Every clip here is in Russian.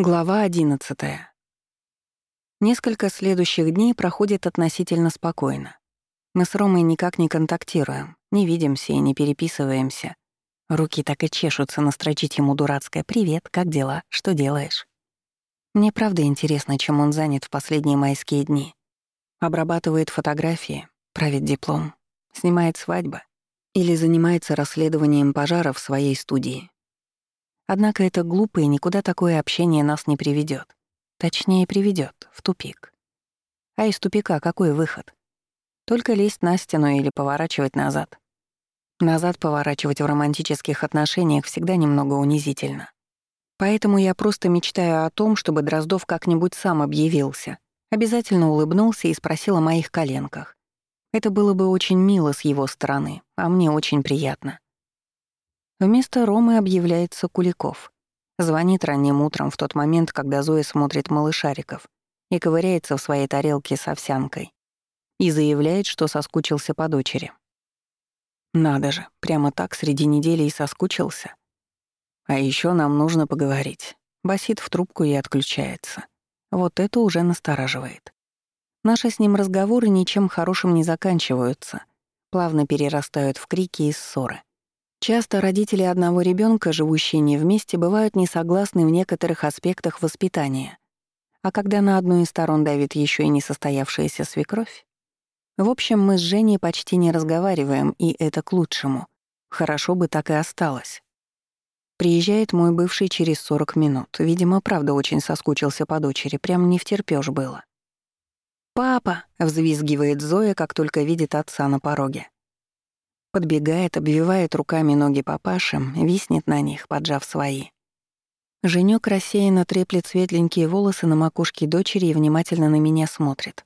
Глава 11. Несколько следующих дней проходит относительно спокойно. Мы с Ромой никак не контактируем, не видимся и не переписываемся. Руки так и чешутся настрочить ему дурацкое «Привет, как дела? Что делаешь?» Мне правда интересно, чем он занят в последние майские дни. Обрабатывает фотографии, правит диплом, снимает свадьбы или занимается расследованием пожара в своей студии. Однако это глупо, и никуда такое общение нас не приведет. Точнее, приведет в тупик. А из тупика какой выход? Только лезть на стену или поворачивать назад. Назад поворачивать в романтических отношениях всегда немного унизительно. Поэтому я просто мечтаю о том, чтобы Дроздов как-нибудь сам объявился, обязательно улыбнулся и спросил о моих коленках. Это было бы очень мило с его стороны, а мне очень приятно. Вместо Ромы объявляется Куликов. Звонит ранним утром в тот момент, когда Зоя смотрит малышариков и ковыряется в своей тарелке с овсянкой. И заявляет, что соскучился по дочери. Надо же, прямо так среди недели и соскучился. А еще нам нужно поговорить. Басит в трубку и отключается. Вот это уже настораживает. Наши с ним разговоры ничем хорошим не заканчиваются, плавно перерастают в крики и ссоры. Часто родители одного ребенка, живущие не вместе, бывают не согласны в некоторых аспектах воспитания. А когда на одну из сторон давит еще и несостоявшаяся свекровь? В общем, мы с Женей почти не разговариваем, и это к лучшему. Хорошо бы так и осталось. Приезжает мой бывший через 40 минут. Видимо, правда очень соскучился по дочери, прям не втерпёшь было. «Папа!» — взвизгивает Зоя, как только видит отца на пороге. Подбегает, обвивает руками ноги папаши, виснет на них, поджав свои. Женёк рассеянно треплет светленькие волосы на макушке дочери и внимательно на меня смотрит.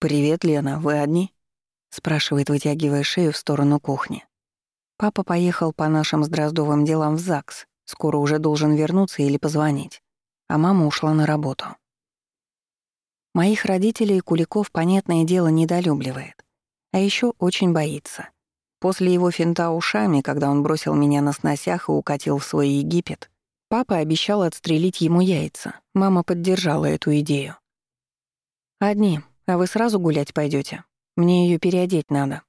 «Привет, Лена, вы одни?» — спрашивает, вытягивая шею в сторону кухни. Папа поехал по нашим с Дроздовым делам в ЗАГС, скоро уже должен вернуться или позвонить, а мама ушла на работу. Моих родителей Куликов, понятное дело, недолюбливает, а еще очень боится — После его финта ушами, когда он бросил меня на сносях и укатил в свой Египет, папа обещал отстрелить ему яйца. Мама поддержала эту идею. «Одни, а вы сразу гулять пойдете? Мне ее переодеть надо».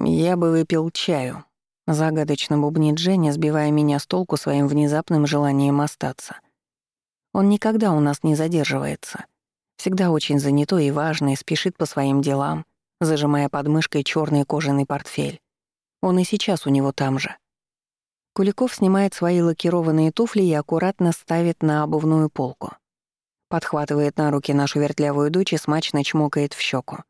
«Я бы выпил чаю», — загадочно бубнит Женя, сбивая меня с толку своим внезапным желанием остаться. Он никогда у нас не задерживается. Всегда очень занятой и важный, спешит по своим делам, зажимая под мышкой черный кожаный портфель. Он и сейчас у него там же. Куликов снимает свои лакированные туфли и аккуратно ставит на обувную полку. Подхватывает на руки нашу вертлявую дочь и смачно чмокает в щеку.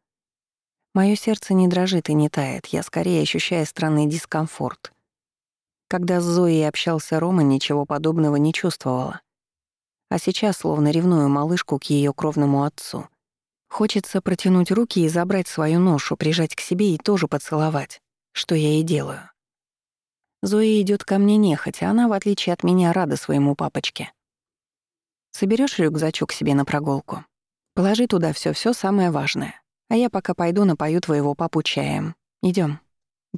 Моё сердце не дрожит и не тает, я скорее ощущаю странный дискомфорт. Когда с Зоей общался Рома, ничего подобного не чувствовала. А сейчас словно ревную малышку к ее кровному отцу. Хочется протянуть руки и забрать свою ношу, прижать к себе и тоже поцеловать, что я и делаю. Зоя идет ко мне нехотя, она, в отличие от меня, рада своему папочке. Соберешь рюкзачок себе на прогулку? Положи туда все, все самое важное. А я пока пойду напою твоего папу чаем. Идем.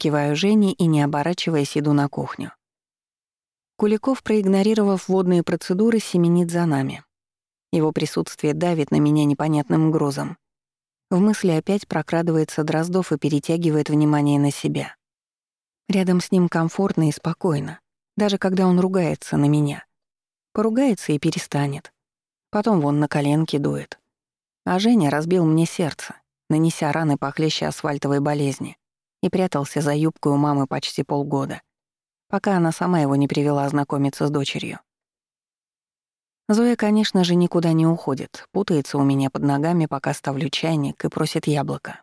Киваю Жене и, не оборачиваясь, иду на кухню. Куликов, проигнорировав водные процедуры, семенит за нами. Его присутствие давит на меня непонятным грузом. В мысли опять прокрадывается Дроздов и перетягивает внимание на себя. Рядом с ним комфортно и спокойно, даже когда он ругается на меня. Поругается и перестанет. Потом вон на коленки дует. А Женя разбил мне сердце, нанеся раны похлеще асфальтовой болезни, и прятался за юбкой у мамы почти полгода, пока она сама его не привела знакомиться с дочерью. Зоя, конечно же, никуда не уходит, путается у меня под ногами, пока ставлю чайник и просит яблоко.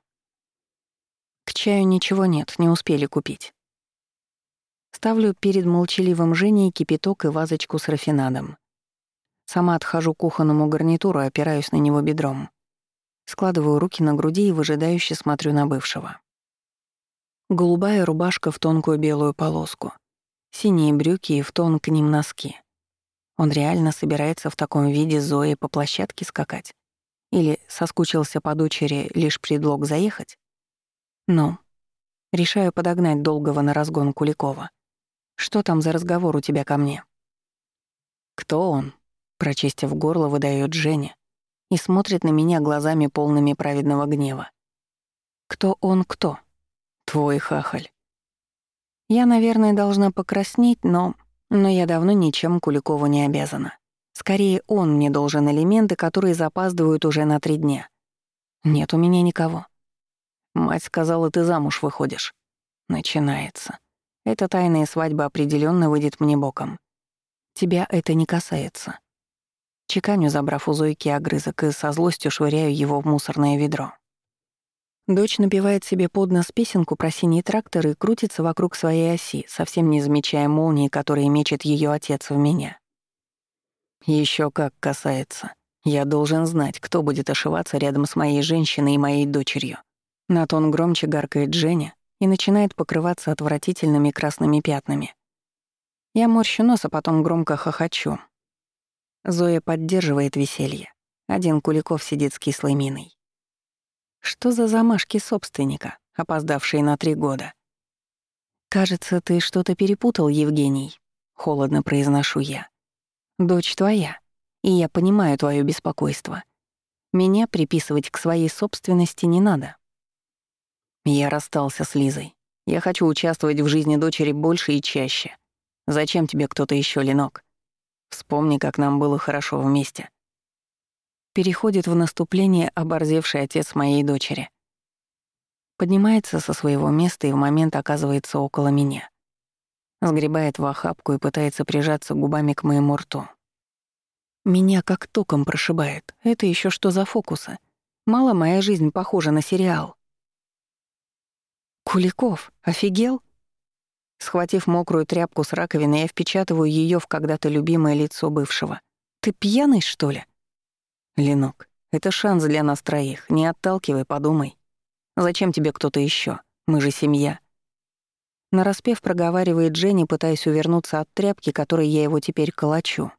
К чаю ничего нет, не успели купить. Ставлю перед молчаливым Женей кипяток и вазочку с рафинадом. Сама отхожу к кухонному гарнитуру опираюсь на него бедром. Складываю руки на груди и выжидающе смотрю на бывшего. Голубая рубашка в тонкую белую полоску, синие брюки и в тон к ним носки — он реально собирается в таком виде Зои по площадке скакать? Или соскучился по дочери лишь предлог заехать? Ну, решаю подогнать долгого на разгон Куликова. Что там за разговор у тебя ко мне? Кто он? Прочистив горло, выдает Женя и смотрит на меня глазами полными праведного гнева. Кто он кто? Твой хахаль. Я, наверное, должна покраснеть, но... Но я давно ничем Куликову не обязана. Скорее, он мне должен элементы, которые запаздывают уже на три дня. Нет у меня никого. Мать сказала, ты замуж выходишь. Начинается. Эта тайная свадьба определенно выйдет мне боком. Тебя это не касается. Чеканю, забрав у Зойки огрызок, и со злостью швыряю его в мусорное ведро. Дочь напевает себе под нос песенку про синий трактор и крутится вокруг своей оси, совсем не замечая молнии, которые мечет ее отец в меня. Еще как касается. Я должен знать, кто будет ошиваться рядом с моей женщиной и моей дочерью. На тон громче гаркает Женя и начинает покрываться отвратительными красными пятнами. Я морщу нос, а потом громко хохочу, Зоя поддерживает веселье. Один Куликов сидит с кислой миной. Что за замашки собственника, опоздавшие на три года? «Кажется, ты что-то перепутал, Евгений», — холодно произношу я. «Дочь твоя, и я понимаю твое беспокойство. Меня приписывать к своей собственности не надо». Я расстался с Лизой. Я хочу участвовать в жизни дочери больше и чаще. Зачем тебе кто-то еще, Ленок? Вспомни, как нам было хорошо вместе. Переходит в наступление оборзевший отец моей дочери. Поднимается со своего места и в момент оказывается около меня. Сгребает в охапку и пытается прижаться губами к моему рту. Меня как током прошибает. Это еще что за фокусы? Мало моя жизнь похожа на сериал. Куликов, офигел? Схватив мокрую тряпку с раковины, я впечатываю ее в когда-то любимое лицо бывшего. «Ты пьяный, что ли?» «Ленок, это шанс для нас троих. Не отталкивай, подумай. Зачем тебе кто-то еще? Мы же семья». Нараспев проговаривает Дженни, пытаясь увернуться от тряпки, которой я его теперь калачу.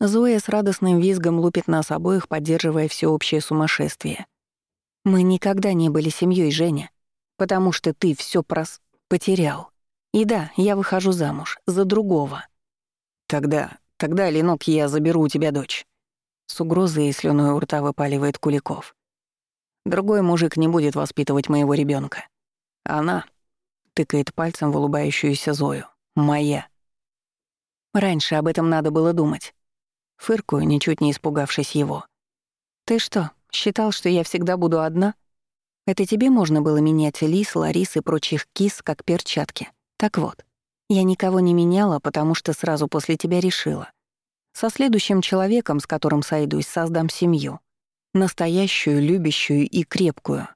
Зоя с радостным визгом лупит нас обоих, поддерживая всеобщее сумасшествие. «Мы никогда не были семьей, Женя, потому что ты все прос... Потерял. И да, я выхожу замуж. За другого. Тогда, тогда, Ленок, я заберу у тебя дочь. С угрозой и слюной у рта выпаливает Куликов. Другой мужик не будет воспитывать моего ребенка. Она тыкает пальцем в улыбающуюся Зою. Моя. Раньше об этом надо было думать. Фыркую, ничуть не испугавшись его. Ты что, считал, что я всегда буду одна? Это тебе можно было менять лис, ларис и прочих кис, как перчатки. Так вот, я никого не меняла, потому что сразу после тебя решила. Со следующим человеком, с которым сойдусь, создам семью. Настоящую, любящую и крепкую.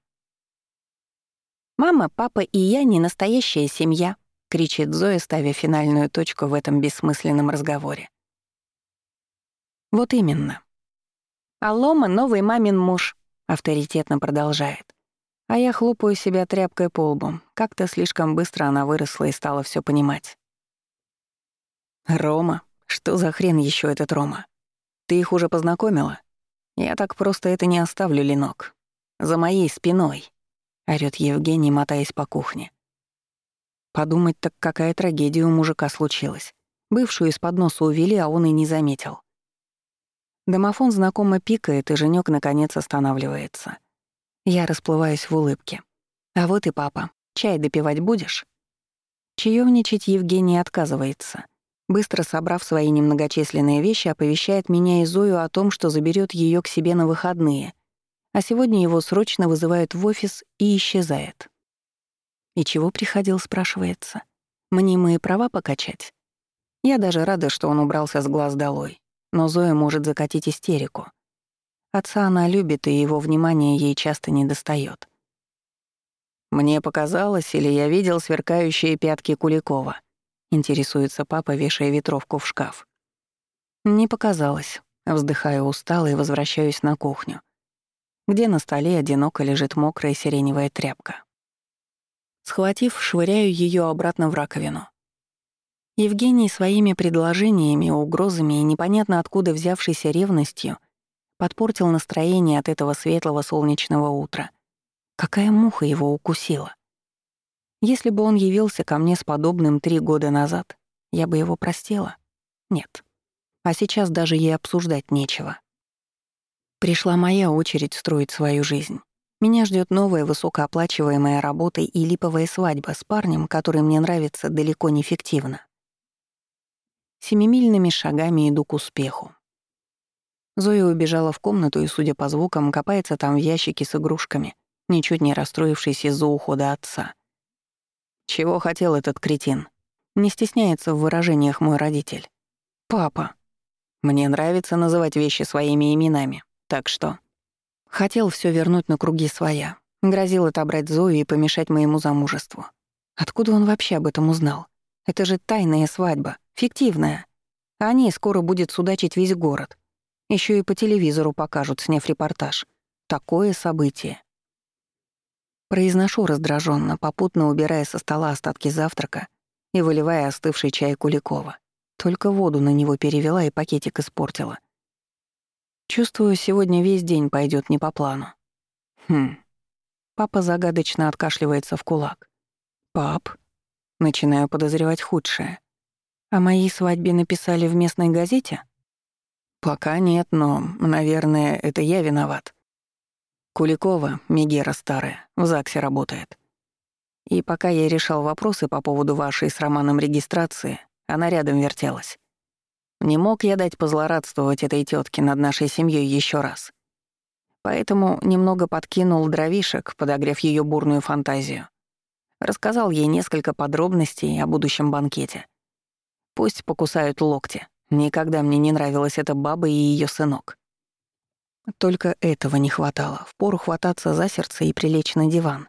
«Мама, папа и я не настоящая семья», — кричит Зоя, ставя финальную точку в этом бессмысленном разговоре. «Вот именно. Алома — новый мамин муж», — авторитетно продолжает. А я хлопаю себя тряпкой по лбу. Как-то слишком быстро она выросла и стала все понимать. «Рома? Что за хрен еще этот Рома? Ты их уже познакомила? Я так просто это не оставлю, Ленок. За моей спиной», — орёт Евгений, мотаясь по кухне. Подумать так, какая трагедия у мужика случилась. Бывшую из-под носа увели, а он и не заметил. Домофон знакомо пикает, и женёк наконец останавливается. Я расплываюсь в улыбке. «А вот и папа. Чай допивать будешь?» Чаевничать Евгений отказывается. Быстро собрав свои немногочисленные вещи, оповещает меня и Зою о том, что заберет ее к себе на выходные, а сегодня его срочно вызывают в офис и исчезает. «И чего приходил?» — спрашивается. «Мнимые права покачать?» Я даже рада, что он убрался с глаз долой, но Зоя может закатить истерику. Отца она любит, и его внимание ей часто не достает. «Мне показалось, или я видел сверкающие пятки Куликова?» — интересуется папа, вешая ветровку в шкаф. «Не показалось», — вздыхаю устало и возвращаюсь на кухню, где на столе одиноко лежит мокрая сиреневая тряпка. Схватив, швыряю ее обратно в раковину. Евгений своими предложениями, угрозами и непонятно откуда взявшейся ревностью подпортил настроение от этого светлого солнечного утра. Какая муха его укусила? Если бы он явился ко мне с подобным три года назад, я бы его простила? Нет. а сейчас даже ей обсуждать нечего. Пришла моя очередь строить свою жизнь. Меня ждет новая высокооплачиваемая работа и липовая свадьба с парнем, который мне нравится далеко не фиктивно. Семимильными шагами иду к успеху. Зоя убежала в комнату и, судя по звукам, копается там в ящике с игрушками, ничуть не расстроившись из-за ухода отца. Чего хотел этот кретин? Не стесняется в выражениях мой родитель. «Папа». Мне нравится называть вещи своими именами, так что... Хотел все вернуть на круги своя. Грозил отобрать Зою и помешать моему замужеству. Откуда он вообще об этом узнал? Это же тайная свадьба, фиктивная. О ней скоро будет судачить весь город. Еще и по телевизору покажут, сняв репортаж. Такое событие. Произношу раздраженно, попутно убирая со стола остатки завтрака и выливая остывший чай Куликова. Только воду на него перевела и пакетик испортила. Чувствую, сегодня весь день пойдет не по плану. Хм. Папа загадочно откашливается в кулак. Пап. Начинаю подозревать худшее. О моей свадьбе написали в местной газете? Пока нет, но, наверное, это я виноват. Куликова, Мегера старая, в ЗАГСе работает. И пока я решал вопросы по поводу вашей с Романом регистрации, она рядом вертелась. Не мог я дать позлорадствовать этой тетке над нашей семьей еще раз. Поэтому немного подкинул дровишек, подогрев ее бурную фантазию. Рассказал ей несколько подробностей о будущем банкете. Пусть покусают локти. Никогда мне не нравилась эта баба и ее сынок. Только этого не хватало. Впору хвататься за сердце и прилечь на диван.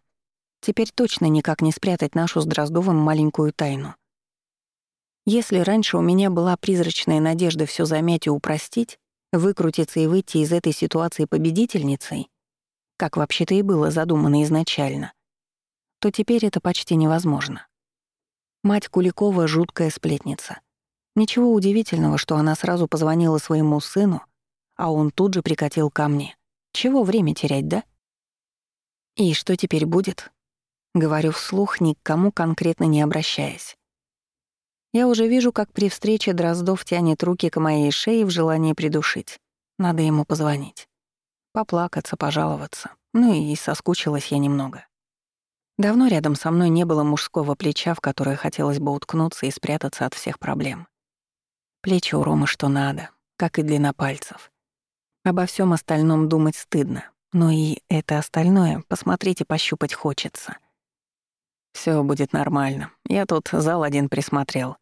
Теперь точно никак не спрятать нашу с Дроздовым маленькую тайну — если раньше у меня была призрачная надежда все замять и упростить, выкрутиться и выйти из этой ситуации победительницей, как вообще-то и было задумано изначально, то теперь это почти невозможно. Мать Куликова — жуткая сплетница. Ничего удивительного, что она сразу позвонила своему сыну, а он тут же прикатил ко мне. Чего время терять, да? И что теперь будет? Говорю вслух, ни к кому конкретно не обращаясь. Я уже вижу, как при встрече Дроздов тянет руки к моей шее в желании придушить. Надо ему позвонить. Поплакаться, пожаловаться. Ну и соскучилась я немного. Давно рядом со мной не было мужского плеча, в которое хотелось бы уткнуться и спрятаться от всех проблем. Плечи у Ромы что надо, как и длина пальцев. Обо всем остальном думать стыдно, но и это остальное посмотреть и пощупать хочется — все будет нормально. Я тут зал один присмотрел.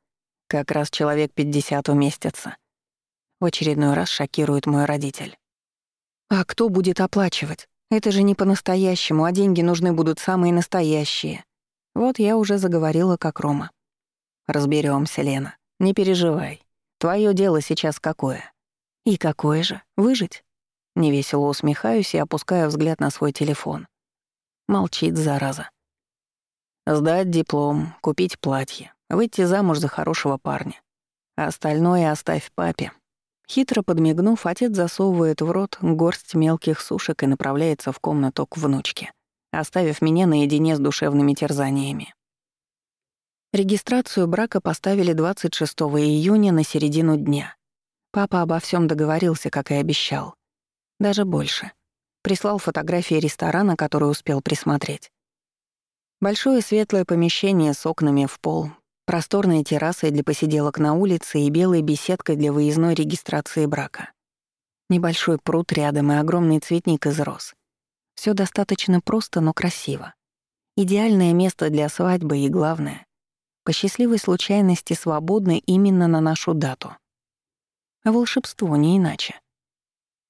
Как раз человек 50 уместится. В очередной раз шокирует мой родитель. А кто будет оплачивать? Это же не по-настоящему, а деньги нужны будут самые настоящие. Вот я уже заговорила как Рома. Разберемся, Лена. Не переживай. Твое дело сейчас какое? И какое же? Выжить? Невесело усмехаюсь и опускаю взгляд на свой телефон. Молчит, зараза. Сдать диплом, купить платье, выйти замуж за хорошего парня. Остальное оставь папе. Хитро подмигнув, отец засовывает в рот горсть мелких сушек и направляется в комнату к внучке, оставив меня наедине с душевными терзаниями. Регистрацию брака поставили 26 июня на середину дня. Папа обо всем договорился, как и обещал. Даже больше. Прислал фотографии ресторана, который успел присмотреть. Большое светлое помещение с окнами в пол, просторной террасой для посиделок на улице и белой беседкой для выездной регистрации брака. Небольшой пруд рядом и огромный цветник из роз. Все достаточно просто, но красиво. Идеальное место для свадьбы и, главное, по счастливой случайности свободно именно на нашу дату. Волшебство не иначе.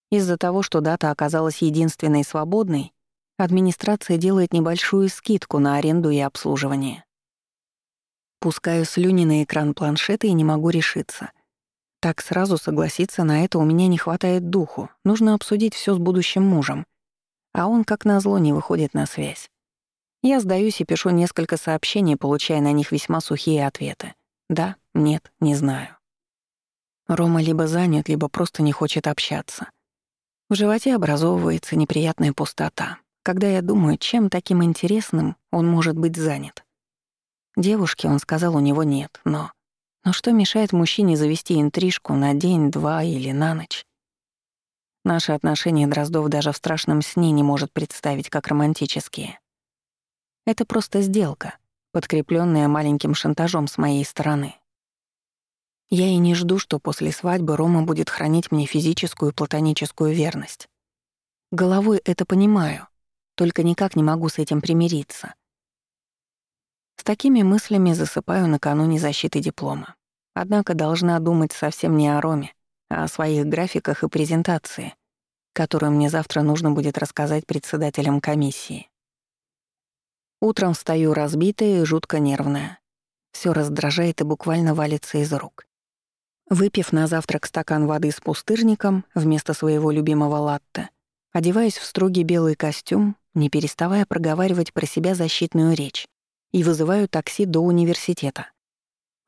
Из-за того, что дата оказалась единственной свободной, Администрация делает небольшую скидку на аренду и обслуживание. Пускаю слюни на экран планшета и не могу решиться. Так сразу согласиться на это у меня не хватает духу. Нужно обсудить все с будущим мужем. А он, как назло, не выходит на связь. Я сдаюсь и пишу несколько сообщений, получая на них весьма сухие ответы. Да, нет, не знаю. Рома либо занят, либо просто не хочет общаться. В животе образовывается неприятная пустота когда я думаю, чем таким интересным он может быть занят. Девушки, он сказал, у него нет, но... Но что мешает мужчине завести интрижку на день, два или на ночь? Наши отношения Дроздов даже в страшном сне не может представить как романтические. Это просто сделка, подкрепленная маленьким шантажом с моей стороны. Я и не жду, что после свадьбы Рома будет хранить мне физическую и платоническую верность. Головой это понимаю, только никак не могу с этим примириться. С такими мыслями засыпаю накануне защиты диплома. Однако должна думать совсем не о Роме, а о своих графиках и презентации, которую мне завтра нужно будет рассказать председателям комиссии. Утром встаю разбитая и жутко нервная. Все раздражает и буквально валится из рук. Выпив на завтрак стакан воды с пустырником вместо своего любимого латте, одеваясь в строгий белый костюм, не переставая проговаривать про себя защитную речь, и вызываю такси до университета.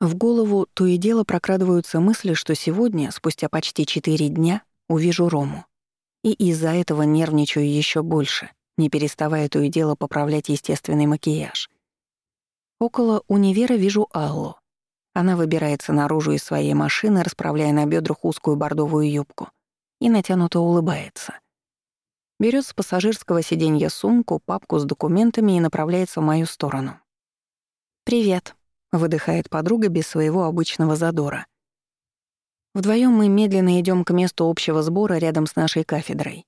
В голову то и дело прокрадываются мысли, что сегодня, спустя почти четыре дня, увижу Рому. И из-за этого нервничаю еще больше, не переставая то и дело поправлять естественный макияж. Около универа вижу Аллу, она выбирается наружу из своей машины, расправляя на бедрах узкую бордовую юбку, и натянуто улыбается. Берет с пассажирского сиденья сумку, папку с документами и направляется в мою сторону. «Привет», — выдыхает подруга без своего обычного задора. Вдвоем мы медленно идем к месту общего сбора рядом с нашей кафедрой.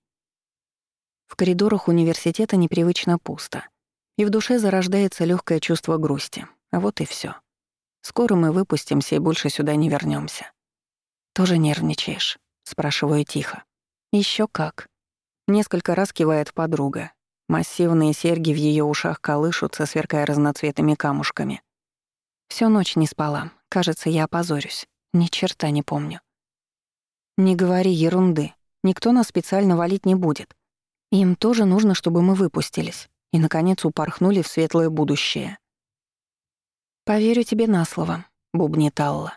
В коридорах университета непривычно пусто, и в душе зарождается легкое чувство грусти. А вот и все. Скоро мы выпустимся и больше сюда не вернемся. «Тоже нервничаешь?» — спрашиваю тихо. Еще как». Несколько раз кивает подруга. Массивные серьги в ее ушах колышутся, сверкая разноцветными камушками. Всю ночь не спала. Кажется, я опозорюсь. Ни черта не помню. Не говори ерунды. Никто нас специально валить не будет. Им тоже нужно, чтобы мы выпустились и, наконец, упорхнули в светлое будущее. «Поверю тебе на слово», — бубнит Алла.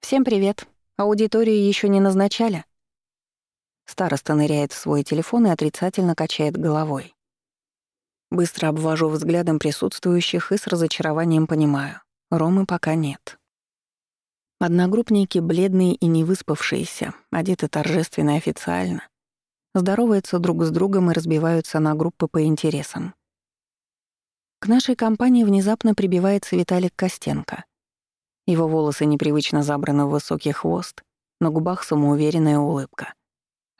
«Всем привет. Аудиторию еще не назначали?» Староста ныряет в свой телефон и отрицательно качает головой. Быстро обвожу взглядом присутствующих и с разочарованием понимаю. Ромы пока нет. Одногруппники, бледные и невыспавшиеся, одеты торжественно и официально, здороваются друг с другом и разбиваются на группы по интересам. К нашей компании внезапно прибивается Виталик Костенко. Его волосы непривычно забраны в высокий хвост, на губах самоуверенная улыбка.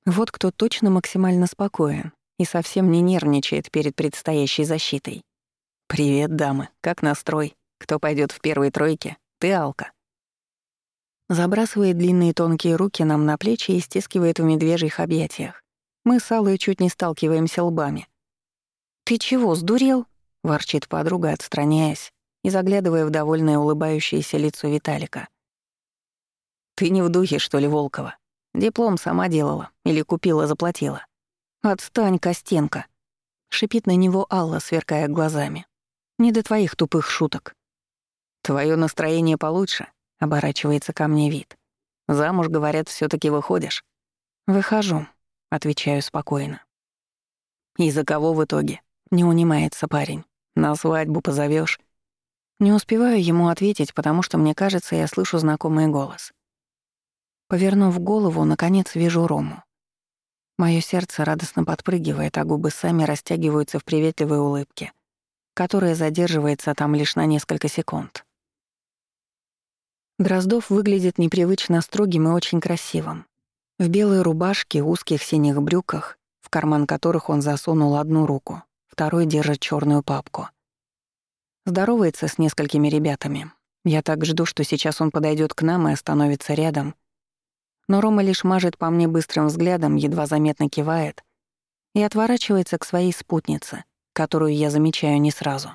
Вот кто точно максимально спокоен и совсем не нервничает перед предстоящей защитой. «Привет, дамы. Как настрой? Кто пойдет в первой тройке? Ты, Алка». Забрасывает длинные тонкие руки нам на плечи и стискивает в медвежьих объятиях. Мы с Аллой чуть не сталкиваемся лбами. «Ты чего, сдурел?» — ворчит подруга, отстраняясь и заглядывая в довольное улыбающееся лицо Виталика. «Ты не в духе, что ли, Волкова? Диплом сама делала или купила, заплатила?» «Отстань, Костенко!» — шипит на него Алла, сверкая глазами. «Не до твоих тупых шуток». «Твое настроение получше», — оборачивается ко мне вид. «Замуж, говорят, все таки выходишь». «Выхожу», — отвечаю спокойно. «И за кого в итоге?» — не унимается парень. На свадьбу позовешь. Не успеваю ему ответить, потому что мне кажется, я слышу знакомый голос. Повернув голову, наконец вижу Рому. Моё сердце радостно подпрыгивает, а губы сами растягиваются в приветливой улыбке, которая задерживается там лишь на несколько секунд. Дроздов выглядит непривычно строгим и очень красивым. В белой рубашке, узких синих брюках, в карман которых он засунул одну руку, второй держит черную папку. Здоровается с несколькими ребятами. Я так жду, что сейчас он подойдет к нам и остановится рядом. Но Рома лишь мажет по мне быстрым взглядом, едва заметно кивает и отворачивается к своей спутнице, которую я замечаю не сразу.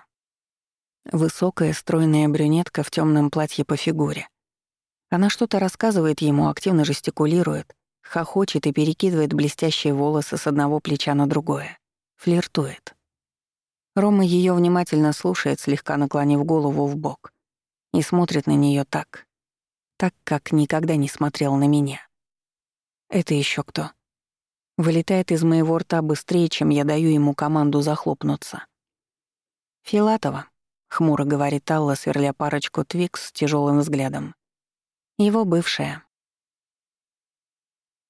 Высокая, стройная брюнетка в темном платье по фигуре. Она что-то рассказывает ему, активно жестикулирует, хохочет и перекидывает блестящие волосы с одного плеча на другое. Флиртует. Рома ее внимательно слушает, слегка наклонив голову в бок, и смотрит на нее так, так, как никогда не смотрел на меня. Это еще кто? Вылетает из моего рта быстрее, чем я даю ему команду захлопнуться. «Филатова», — хмуро говорит Алла, сверля парочку твикс с тяжелым взглядом. Его бывшая.